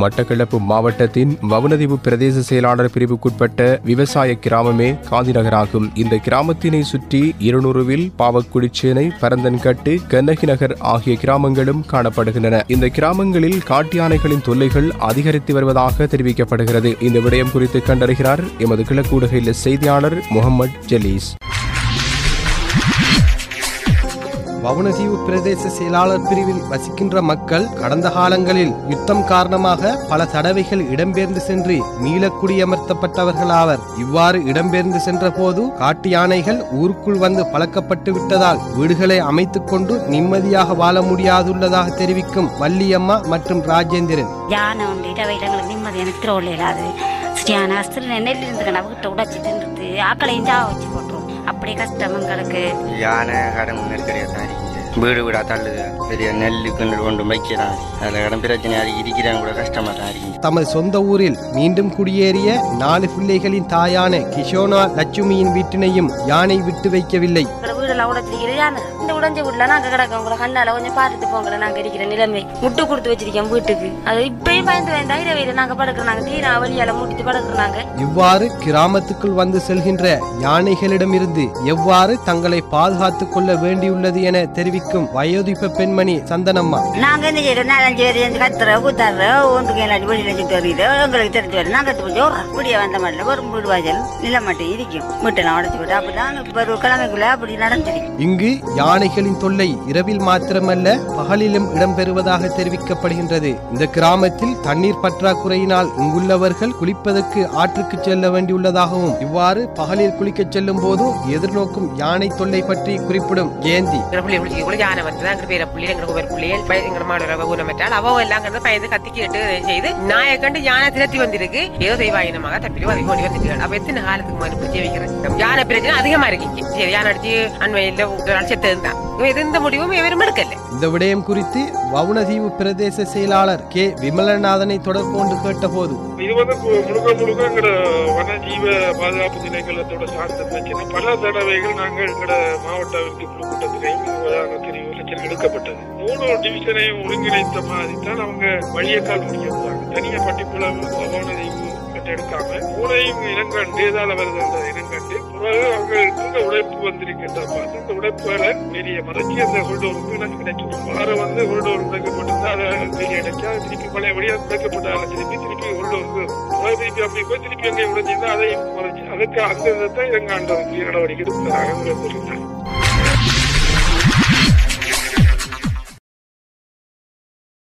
மட்டக்களப்பு மாவட்டத்தின் வவுனதீவு பிரதேச செயலாளர் பிரிவுக்குட்பட்ட விவசாய கிராமமே காந்திநகராகும். இந்த கிராமத்தினை சுற்றி இருநூறுவில் பாவக்குடிச்சேனை பரந்தன்கட்டு கண்ணகி நகர் ஆகிய கிராமங்களும் காணப்படுகின்றன. இந்த கிராமங்களில் காட்டு யானைகளின் தொல்லைகள் அதிகரித்து வருவதாக தெரிவிக்கப்படுகிறது. இந்த விடயம் குறித்து கண்டறிகிறார் எமது கிழக்கூடுகையில் செய்தியாளர் முகமது ஜலீஸ். வவுனதீவு பிரதேச செயலாளர் பிரிவில் வசிக்கின்ற மக்கள் கடந்த காலங்களில் யுத்தம் காரணமாக பல தடவைகள் இடம்பெயர்ந்து சென்று மீளக்குடியமர்த்தப்பட்டவர்களாவர் இவ்வாறு இடம்பெயர்ந்து சென்ற போது காட்டு யானைகள் ஊருக்குள் வந்து பழக்கப்பட்டு விட்டதால் வீடுகளை அமைத்துக் கொண்டு நிம்மதியாக வாழ முடியாதுள்ளதாக தெரிவிக்கும் வள்ளியம்மா மற்றும் ராஜேந்திரன். யானை நிம்மதி எனக்கு திருவள்ள இல்லாது சரியான ஜாவ வச்சு அப்படி கஷ்டம் எங்களுக்கு யானை கடன் நெருக்கடியாக தான் இருக்குது வீடு வீடாக தள்ளுது. பெரிய நெல்லுக்கு நெல் கொண்டு வைக்கிறான் அதில் கடன் பிரச்சனையாக இருக்கு இருக்கிறாங்க கூட கஷ்டமாக தான் தமது சொந்த ஊரில் மீண்டும் குடியேறிய நாலு பிள்ளைகளின் தாயான கிஷோனா லட்சுமியின் வீட்டினையும் யானை விட்டு வைக்கவில்லை. வீடெல்லாம் யானை இந்த உடைஞ்ச வீட்டுல நாங்க கிடக்கோம் உங்களை கண்ணால கொஞ்சம் பார்த்துட்டு போங்களேன் நாங்க இருக்கிற நிலைமை. முட்டு கொடுத்து வச்சிருக்கோம் வீட்டுக்கு. அது இப்பயும் பயந்து பயந்து இரவையில நாங்க படுக்கிறோம். நாங்க தீரா வழியால மூட்டிட்டு படுக்கிறோம் நாங்க. இவ்வாறு கிராமத்துக்குள் வந்து செல்கின்ற யானைகளிடமிருந்து எவ்வாறு தங்களை பாதுகாத்துக் கொள்ள வேண்டியுள்ளது என தெரிவிக்கும் வயோதிப பெண்மணி சந்தனம்மா. நாங்க என்ன செய்யறோம்? நாலஞ்சு பேர் சேர்ந்து கத்துற கூத்தாடுற ஒன்றுக்கு எல்லாரும் வெளியில சுத்தி வருது. எங்களுக்கு தெரிஞ்சு வரும் நாங்க கொஞ்சம் இப்படியே வந்த மாதிரி ஒரு வீடு வாசல் நில மட்டும் இருக்கும் வீட்டெல்லாம் உடச்சு விட்டு அப்படிதான் இப்ப ஒரு கிழமைக்குள்ள அப்படி நன்றி. இங்கு யானைகளின் தொல்லை இரவில் மாத்திரமல்ல பகலிலும் இடம்பெறுவதாக தெரிவிக்கப்படுகின்றது. இந்த கிராமத்தில் தண்ணீர் பற்றாக்குறையினால் இங்குள்ளவர்கள் குளிப்பதற்கு ஆற்றுக்கு செல்ல வேண்டியுள்ளதாகவும் இவ்வாறு பகலில் குளிக்க செல்லும் போது எதிர்நோக்கும் யானை தொல்லை பற்றி குறிப்பிடும் ஜெயந்தி. யானை வந்து பேர அவ பயந்து கத்தி கேட்டு செய்து நாயை கண்டு யானை வந்திருக்கு. ஏதோ தெய்வாயினமாக தப்பிலும் ஓடி வந்துட்டு அப்ப எத்தனை காலத்துக்கு யானை பிரச்சனை அதிகமா இருக்கு சரி யானை அடிச்சு அண்மையில் எந்த முடிவும் எடுக்கல இந்த விடயம் குறித்து வவுனதீவு பிரதேச செயலாளர் கே விமலநாதனை தொடர்பு கொண்டு கேட்டபோது இது வந்து முழுக்க முழுக்க வனஜீவ பாதுகாப்பு திணைக்களத்தோட சார்ந்த பிரச்சனை பல தடவைகள் நாங்கள் எங்கட மாவட்ட கூட்டத்திலையும் தெரிவு எடுக்கப்பட்டது மூணு டிவிஷனையும் ஒருங்கிணைத்த மாதிரி தான் அவங்க வழியக்கால் முடிக்கிறாங்க தனியா பட்டிக்குளம் வனஜீவு கட்டு எடுக்காம மூணையும் இனங்கண்டு தேதால வருது இனங்கண்டு இந்த உழைப்பு வந்திருக்கின்ற பார்த்து இந்த உழைப்புகளை வெளியே மறைச்சி அந்த உள்ளூருக்கு எனக்கு கிடைக்கும். வார வந்து உள்ளூர் உடைக்கப்பட்டிருந்தா அதை வெளியே அடைச்சா திருப்பி பழைய வழியாக உடைக்கப்பட்டால திருப்பி திருப்பி கொள்டோருக்கு திருப்பி அப்படி போய் திருப்பி அங்கே உடைஞ்சிருந்தா அதையும் மறைச்சு அதுக்கு அந்த விதத்தை இறங்காண்ட நடவடிக்கை எடுக்கிறாங்க